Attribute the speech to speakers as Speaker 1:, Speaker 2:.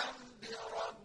Speaker 1: بِحَمْدِ رَبِّكَ